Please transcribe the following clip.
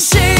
say